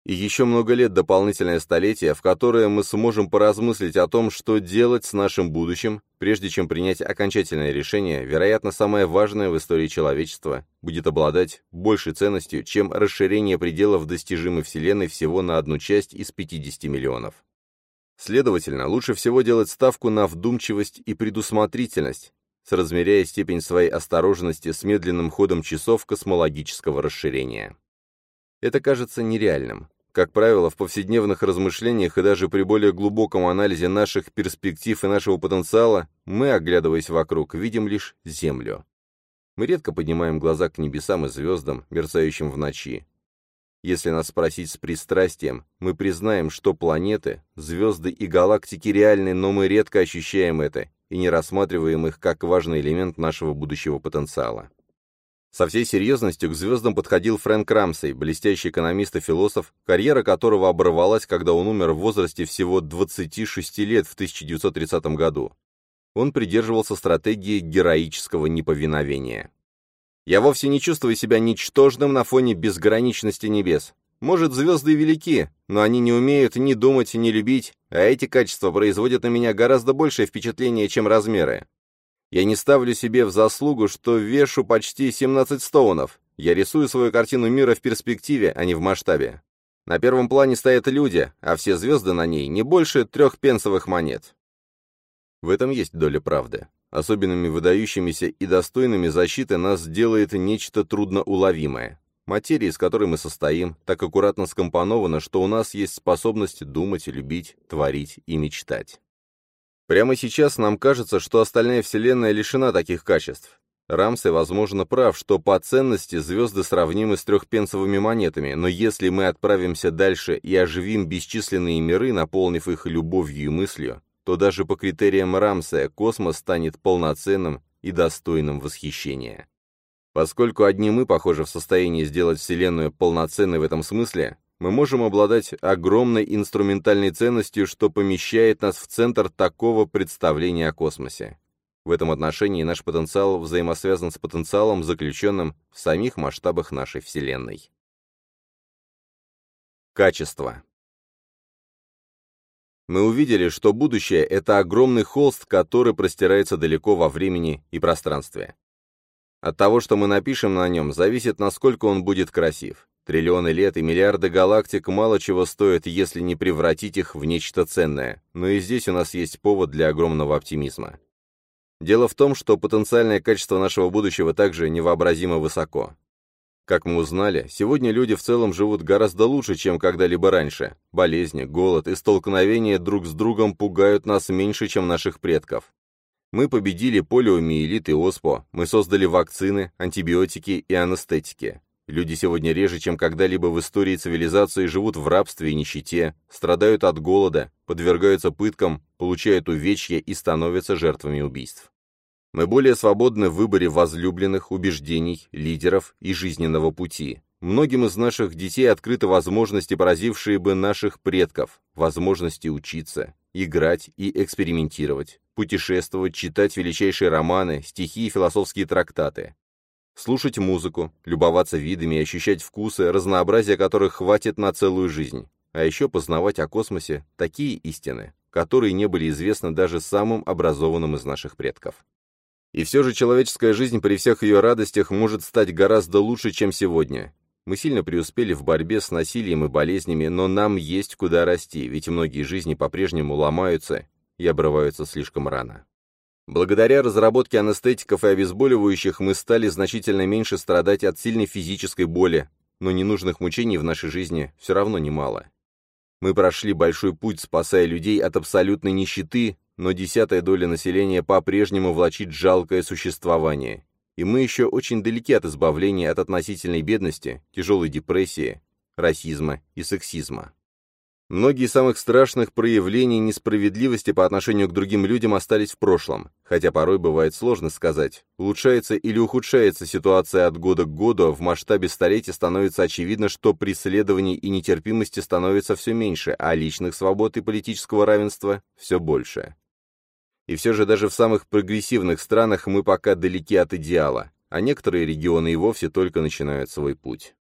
И еще много лет дополнительное столетие, в которое мы сможем поразмыслить о том, что делать с нашим будущим, прежде чем принять окончательное решение, вероятно, самое важное в истории человечества, будет обладать большей ценностью, чем расширение пределов достижимой Вселенной всего на одну часть из 50 миллионов. Следовательно, лучше всего делать ставку на вдумчивость и предусмотрительность, соразмеряя степень своей осторожности с медленным ходом часов космологического расширения. Это кажется нереальным. Как правило, в повседневных размышлениях и даже при более глубоком анализе наших перспектив и нашего потенциала мы, оглядываясь вокруг, видим лишь Землю. Мы редко поднимаем глаза к небесам и звездам, мерцающим в ночи, если нас спросить с пристрастием, мы признаем, что планеты, звезды и галактики реальны, но мы редко ощущаем это и не рассматриваем их как важный элемент нашего будущего потенциала. Со всей серьезностью к звездам подходил Фрэнк Рамсей, блестящий экономист и философ, карьера которого оборвалась, когда он умер в возрасте всего 26 лет в 1930 году. Он придерживался стратегии героического неповиновения. Я вовсе не чувствую себя ничтожным на фоне безграничности небес. Может, звезды велики, но они не умеют ни думать, ни любить, а эти качества производят на меня гораздо большее впечатление, чем размеры. Я не ставлю себе в заслугу, что вешу почти 17 стоунов. Я рисую свою картину мира в перспективе, а не в масштабе. На первом плане стоят люди, а все звезды на ней не больше трех пенсовых монет. В этом есть доля правды. Особенными выдающимися и достойными защиты нас делает нечто трудноуловимое. Материя, из которой мы состоим, так аккуратно скомпонована, что у нас есть способность думать, любить, творить и мечтать. Прямо сейчас нам кажется, что остальная Вселенная лишена таких качеств. Рамсей, возможно, прав, что по ценности звезды сравнимы с трехпенсовыми монетами, но если мы отправимся дальше и оживим бесчисленные миры, наполнив их любовью и мыслью, то даже по критериям Рамсея космос станет полноценным и достойным восхищения. Поскольку одни мы, похоже, в состоянии сделать Вселенную полноценной в этом смысле, мы можем обладать огромной инструментальной ценностью, что помещает нас в центр такого представления о космосе. В этом отношении наш потенциал взаимосвязан с потенциалом, заключенным в самих масштабах нашей Вселенной. Качество. Мы увидели, что будущее — это огромный холст, который простирается далеко во времени и пространстве. От того, что мы напишем на нем, зависит, насколько он будет красив. Триллионы лет и миллиарды галактик мало чего стоят, если не превратить их в нечто ценное, но и здесь у нас есть повод для огромного оптимизма. Дело в том, что потенциальное качество нашего будущего также невообразимо высоко. Как мы узнали, сегодня люди в целом живут гораздо лучше, чем когда-либо раньше. Болезни, голод и столкновения друг с другом пугают нас меньше, чем наших предков. Мы победили полиомиелит и оспу, мы создали вакцины, антибиотики и анестетики. Люди сегодня реже, чем когда-либо в истории цивилизации живут в рабстве и нищете, страдают от голода, подвергаются пыткам, получают увечья и становятся жертвами убийств. Мы более свободны в выборе возлюбленных, убеждений, лидеров и жизненного пути. Многим из наших детей открыты возможности, поразившие бы наших предков, возможности учиться, играть и экспериментировать, путешествовать, читать величайшие романы, стихи и философские трактаты, слушать музыку, любоваться видами и ощущать вкусы, разнообразия которых хватит на целую жизнь, а еще познавать о космосе такие истины, которые не были известны даже самым образованным из наших предков. И все же человеческая жизнь при всех ее радостях может стать гораздо лучше, чем сегодня. Мы сильно преуспели в борьбе с насилием и болезнями, но нам есть куда расти, ведь многие жизни по-прежнему ломаются и обрываются слишком рано. Благодаря разработке анестетиков и обезболивающих мы стали значительно меньше страдать от сильной физической боли, но ненужных мучений в нашей жизни все равно немало. Мы прошли большой путь, спасая людей от абсолютной нищеты, но десятая доля населения по-прежнему влачит жалкое существование, и мы еще очень далеки от избавления от относительной бедности, тяжелой депрессии, расизма и сексизма. Многие самых страшных проявлений несправедливости по отношению к другим людям остались в прошлом, хотя порой бывает сложно сказать, улучшается или ухудшается ситуация от года к году, в масштабе столетия становится очевидно, что преследований и нетерпимости становится все меньше, а личных свобод и политического равенства все больше. И все же даже в самых прогрессивных странах мы пока далеки от идеала, а некоторые регионы и вовсе только начинают свой путь.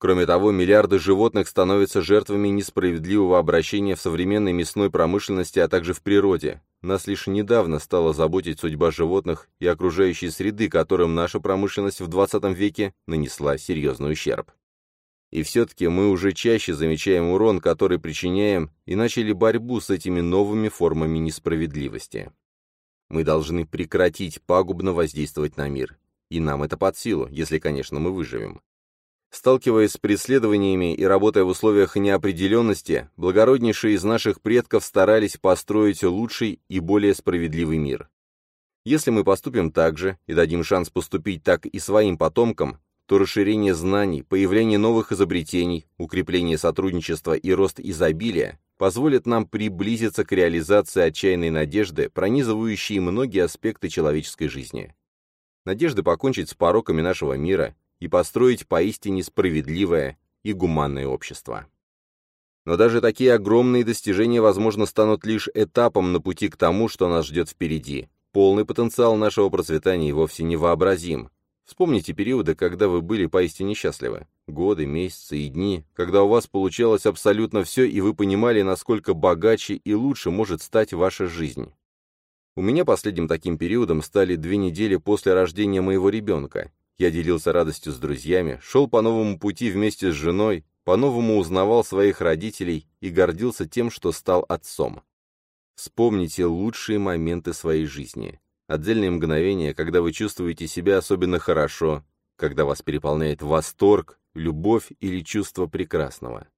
Кроме того, миллиарды животных становятся жертвами несправедливого обращения в современной мясной промышленности, а также в природе. Нас лишь недавно стала заботить судьба животных и окружающей среды, которым наша промышленность в 20 веке нанесла серьезный ущерб. И все-таки мы уже чаще замечаем урон, который причиняем, и начали борьбу с этими новыми формами несправедливости. Мы должны прекратить пагубно воздействовать на мир. И нам это под силу, если, конечно, мы выживем. Сталкиваясь с преследованиями и работая в условиях неопределенности, благороднейшие из наших предков старались построить лучший и более справедливый мир. Если мы поступим так же и дадим шанс поступить так и своим потомкам, то расширение знаний, появление новых изобретений, укрепление сотрудничества и рост изобилия позволят нам приблизиться к реализации отчаянной надежды, пронизывающей многие аспекты человеческой жизни. Надежды покончить с пороками нашего мира и построить поистине справедливое и гуманное общество. Но даже такие огромные достижения, возможно, станут лишь этапом на пути к тому, что нас ждет впереди. Полный потенциал нашего процветания вовсе невообразим. Вспомните периоды, когда вы были поистине счастливы. Годы, месяцы и дни, когда у вас получалось абсолютно все, и вы понимали, насколько богаче и лучше может стать ваша жизнь. У меня последним таким периодом стали две недели после рождения моего ребенка. Я делился радостью с друзьями, шел по новому пути вместе с женой, по-новому узнавал своих родителей и гордился тем, что стал отцом. Вспомните лучшие моменты своей жизни. Отдельные мгновения, когда вы чувствуете себя особенно хорошо, когда вас переполняет восторг, любовь или чувство прекрасного.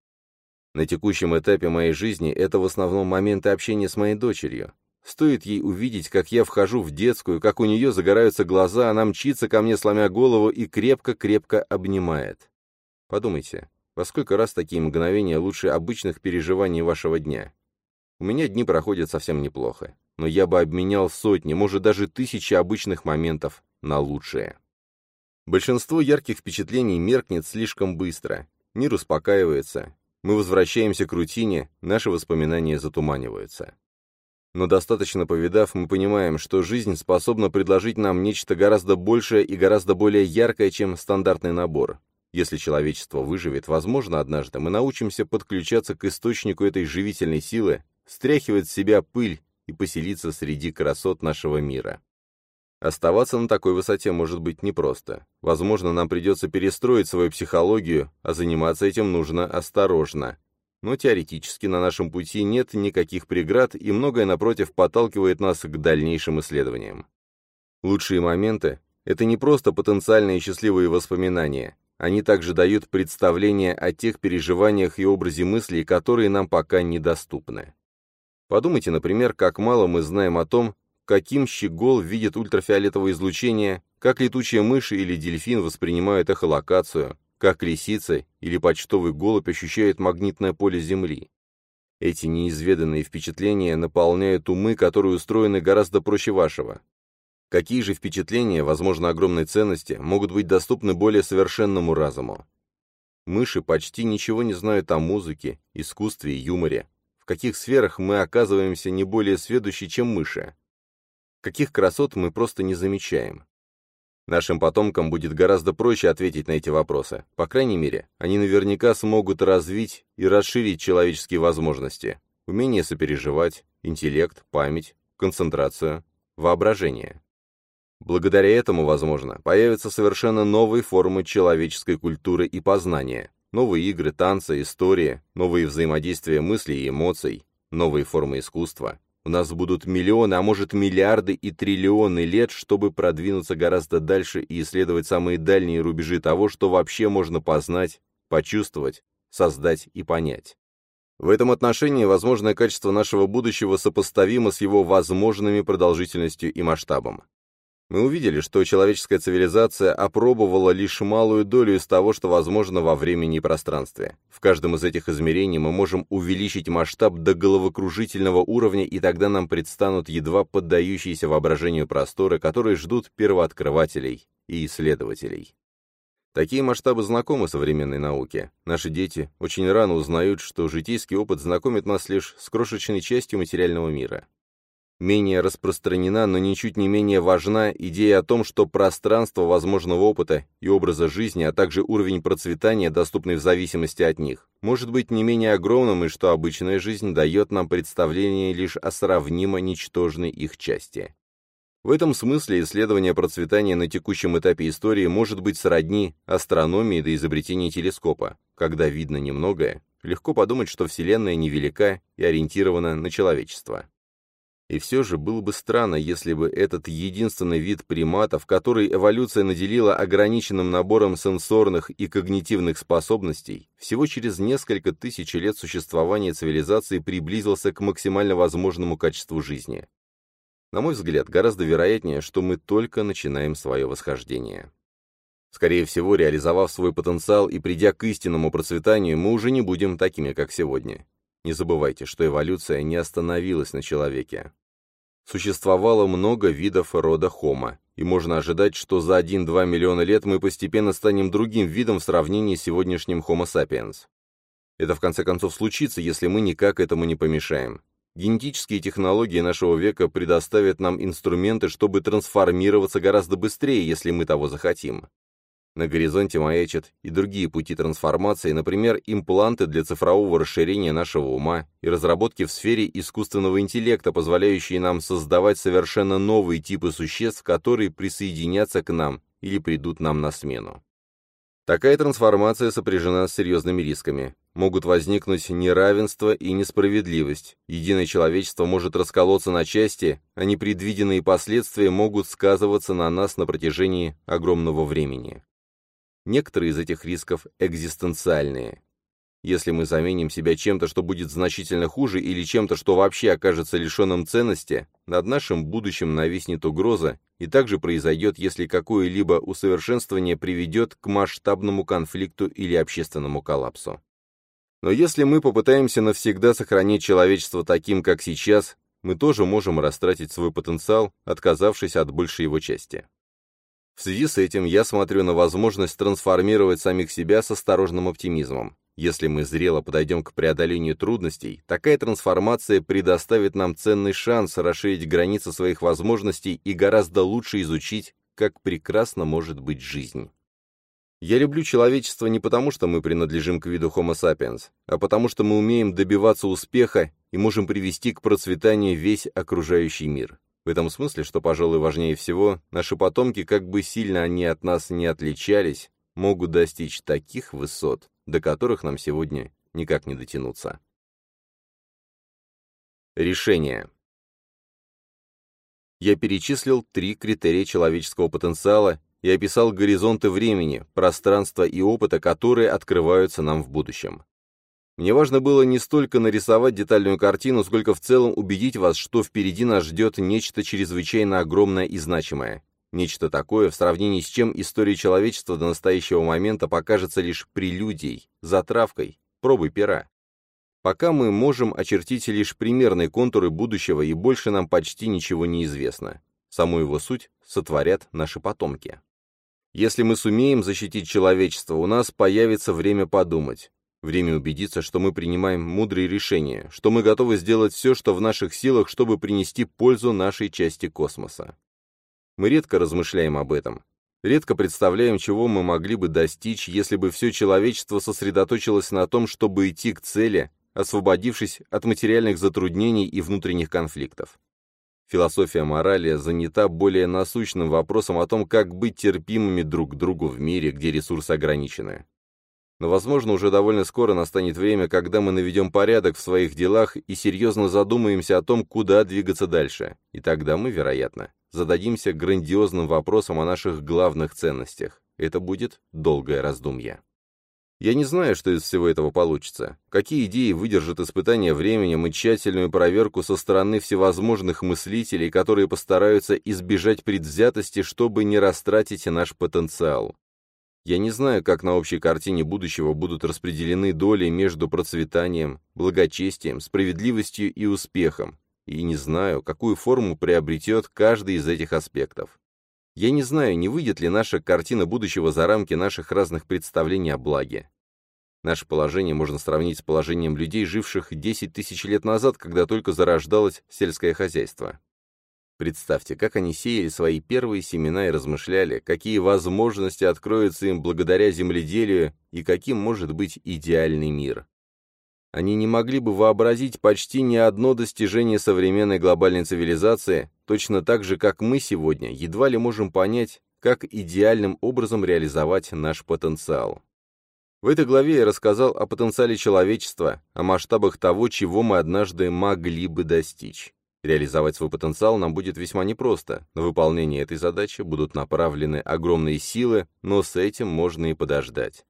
На текущем этапе моей жизни это в основном моменты общения с моей дочерью. Стоит ей увидеть, как я вхожу в детскую, как у нее загораются глаза, она мчится ко мне, сломя голову, и крепко-крепко обнимает. Подумайте, во сколько раз такие мгновения лучше обычных переживаний вашего дня? У меня дни проходят совсем неплохо, но я бы обменял сотни, может даже тысячи обычных моментов на лучшие. Большинство ярких впечатлений меркнет слишком быстро, мир успокаивается, мы возвращаемся к рутине, наши воспоминания затуманиваются. Но достаточно повидав, мы понимаем, что жизнь способна предложить нам нечто гораздо большее и гораздо более яркое, чем стандартный набор. Если человечество выживет, возможно, однажды мы научимся подключаться к источнику этой живительной силы, стряхивать с себя пыль и поселиться среди красот нашего мира. Оставаться на такой высоте может быть непросто. Возможно, нам придется перестроить свою психологию, а заниматься этим нужно осторожно, но теоретически на нашем пути нет никаких преград, и многое, напротив, подталкивает нас к дальнейшим исследованиям. Лучшие моменты — это не просто потенциальные счастливые воспоминания, они также дают представление о тех переживаниях и образе мыслей, которые нам пока недоступны. Подумайте, например, как мало мы знаем о том, каким щегол видит ультрафиолетовое излучение, как летучая мышь или дельфин воспринимают эхолокацию, как лисица или почтовый голубь ощущают магнитное поле Земли. Эти неизведанные впечатления наполняют умы, которые устроены гораздо проще вашего. Какие же впечатления, возможно, огромной ценности, могут быть доступны более совершенному разуму? Мыши почти ничего не знают о музыке, искусстве и юморе. В каких сферах мы оказываемся не более сведущи, чем мыши? Каких красот мы просто не замечаем? Нашим потомкам будет гораздо проще ответить на эти вопросы. По крайней мере, они наверняка смогут развить и расширить человеческие возможности. Умение сопереживать, интеллект, память, концентрацию, воображение. Благодаря этому, возможно, появятся совершенно новые формы человеческой культуры и познания, новые игры, танцы, истории, новые взаимодействия мыслей и эмоций, новые формы искусства, У нас будут миллионы, а может миллиарды и триллионы лет, чтобы продвинуться гораздо дальше и исследовать самые дальние рубежи того, что вообще можно познать, почувствовать, создать и понять. В этом отношении возможное качество нашего будущего сопоставимо с его возможными продолжительностью и масштабом. Мы увидели, что человеческая цивилизация опробовала лишь малую долю из того, что возможно во времени и пространстве. В каждом из этих измерений мы можем увеличить масштаб до головокружительного уровня, и тогда нам предстанут едва поддающиеся воображению просторы, которые ждут первооткрывателей и исследователей. Такие масштабы знакомы современной науке. Наши дети очень рано узнают, что житейский опыт знакомит нас лишь с крошечной частью материального мира. Менее распространена, но ничуть не менее важна идея о том, что пространство возможного опыта и образа жизни, а также уровень процветания, доступный в зависимости от них, может быть не менее огромным и что обычная жизнь дает нам представление лишь о сравнимо ничтожной их части. В этом смысле исследование процветания на текущем этапе истории может быть сродни астрономии до изобретения телескопа. Когда видно немногое, легко подумать, что Вселенная невелика и ориентирована на человечество. И все же было бы странно, если бы этот единственный вид приматов, который эволюция наделила ограниченным набором сенсорных и когнитивных способностей, всего через несколько тысяч лет существования цивилизации приблизился к максимально возможному качеству жизни. На мой взгляд, гораздо вероятнее, что мы только начинаем свое восхождение. Скорее всего, реализовав свой потенциал и придя к истинному процветанию, мы уже не будем такими, как сегодня. Не забывайте, что эволюция не остановилась на человеке. Существовало много видов рода Homo, и можно ожидать, что за 1-2 миллиона лет мы постепенно станем другим видом в сравнении с сегодняшним Homo sapiens. Это в конце концов случится, если мы никак этому не помешаем. Генетические технологии нашего века предоставят нам инструменты, чтобы трансформироваться гораздо быстрее, если мы того захотим. На горизонте маячат и другие пути трансформации, например, импланты для цифрового расширения нашего ума и разработки в сфере искусственного интеллекта, позволяющие нам создавать совершенно новые типы существ, которые присоединятся к нам или придут нам на смену. Такая трансформация сопряжена с серьезными рисками. Могут возникнуть неравенство и несправедливость. Единое человечество может расколоться на части, а непредвиденные последствия могут сказываться на нас на протяжении огромного времени. Некоторые из этих рисков экзистенциальные. Если мы заменим себя чем-то, что будет значительно хуже, или чем-то, что вообще окажется лишенным ценности, над нашим будущим нависнет угроза, и также произойдет, если какое-либо усовершенствование приведет к масштабному конфликту или общественному коллапсу. Но если мы попытаемся навсегда сохранить человечество таким, как сейчас, мы тоже можем растратить свой потенциал, отказавшись от большей его части. В связи с этим я смотрю на возможность трансформировать самих себя с осторожным оптимизмом. Если мы зрело подойдем к преодолению трудностей, такая трансформация предоставит нам ценный шанс расширить границы своих возможностей и гораздо лучше изучить, как прекрасно может быть жизнь. Я люблю человечество не потому, что мы принадлежим к виду Homo sapiens, а потому что мы умеем добиваться успеха и можем привести к процветанию весь окружающий мир. В этом смысле, что, пожалуй, важнее всего, наши потомки, как бы сильно они от нас не отличались, могут достичь таких высот, до которых нам сегодня никак не дотянуться. Решение. Я перечислил три критерия человеческого потенциала и описал горизонты времени, пространства и опыта, которые открываются нам в будущем. Мне важно было не столько нарисовать детальную картину, сколько в целом убедить вас, что впереди нас ждет нечто чрезвычайно огромное и значимое. Нечто такое, в сравнении с чем история человечества до настоящего момента покажется лишь прелюдией, затравкой, пробой пера. Пока мы можем очертить лишь примерные контуры будущего, и больше нам почти ничего не известно. Саму его суть сотворят наши потомки. Если мы сумеем защитить человечество, у нас появится время подумать. Время убедиться, что мы принимаем мудрые решения, что мы готовы сделать все, что в наших силах, чтобы принести пользу нашей части космоса. Мы редко размышляем об этом. Редко представляем, чего мы могли бы достичь, если бы все человечество сосредоточилось на том, чтобы идти к цели, освободившись от материальных затруднений и внутренних конфликтов. Философия морали занята более насущным вопросом о том, как быть терпимыми друг к другу в мире, где ресурсы ограничены. Но, возможно, уже довольно скоро настанет время, когда мы наведем порядок в своих делах и серьезно задумаемся о том, куда двигаться дальше. И тогда мы, вероятно, зададимся грандиозным вопросом о наших главных ценностях. Это будет долгое раздумье. Я не знаю, что из всего этого получится. Какие идеи выдержат испытания временем и тщательную проверку со стороны всевозможных мыслителей, которые постараются избежать предвзятости, чтобы не растратить наш потенциал. Я не знаю, как на общей картине будущего будут распределены доли между процветанием, благочестием, справедливостью и успехом, и не знаю, какую форму приобретет каждый из этих аспектов. Я не знаю, не выйдет ли наша картина будущего за рамки наших разных представлений о благе. Наше положение можно сравнить с положением людей, живших 10 тысяч лет назад, когда только зарождалось сельское хозяйство. Представьте, как они сеяли свои первые семена и размышляли, какие возможности откроются им благодаря земледелию и каким может быть идеальный мир. Они не могли бы вообразить почти ни одно достижение современной глобальной цивилизации, точно так же, как мы сегодня едва ли можем понять, как идеальным образом реализовать наш потенциал. В этой главе я рассказал о потенциале человечества, о масштабах того, чего мы однажды могли бы достичь. Реализовать свой потенциал нам будет весьма непросто. На выполнение этой задачи будут направлены огромные силы, но с этим можно и подождать.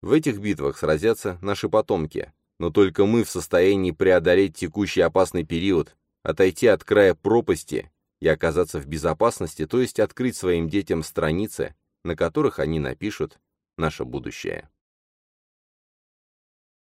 В этих битвах сразятся наши потомки, но только мы в состоянии преодолеть текущий опасный период, отойти от края пропасти и оказаться в безопасности, то есть открыть своим детям страницы, на которых они напишут наше будущее.